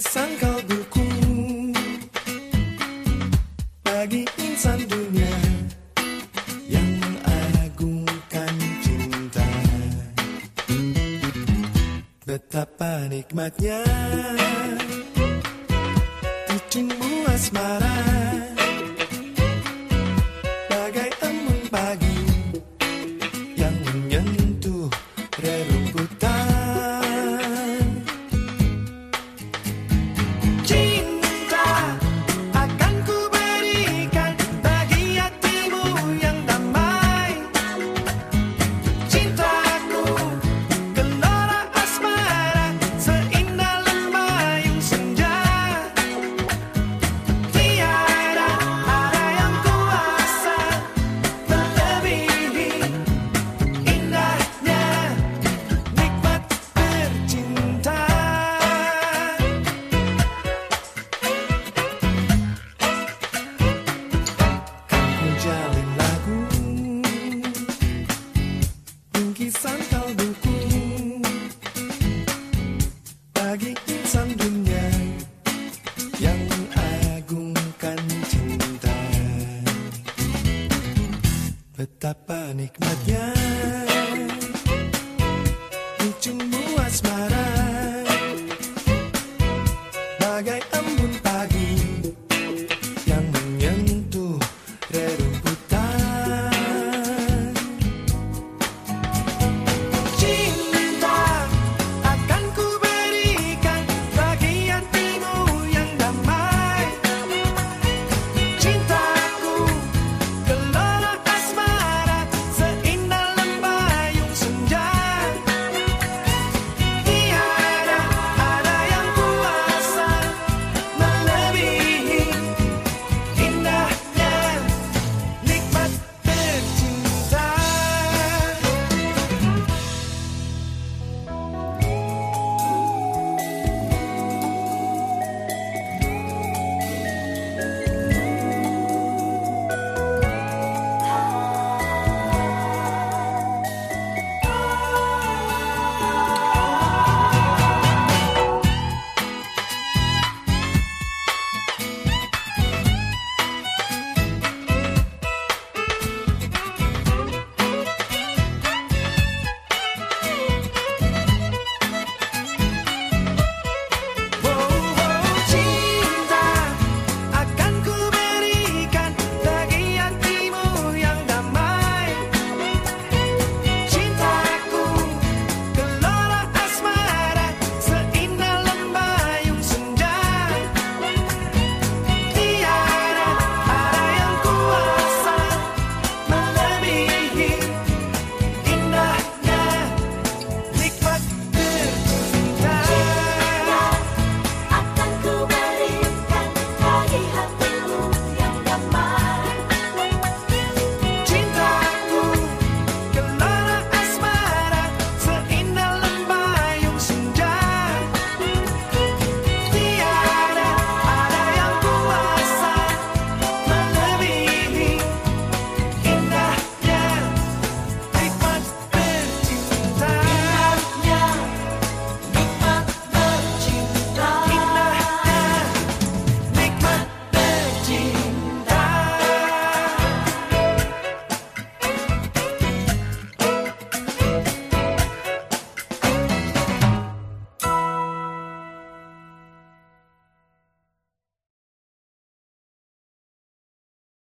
sangkal buku bagi insan dunia yang mengagungkan cinta. Betapa nikmatnya. Terjunmu asmara insan dukung Bagi insan dunia Yang mengagungkan cinta. Betapa nikmat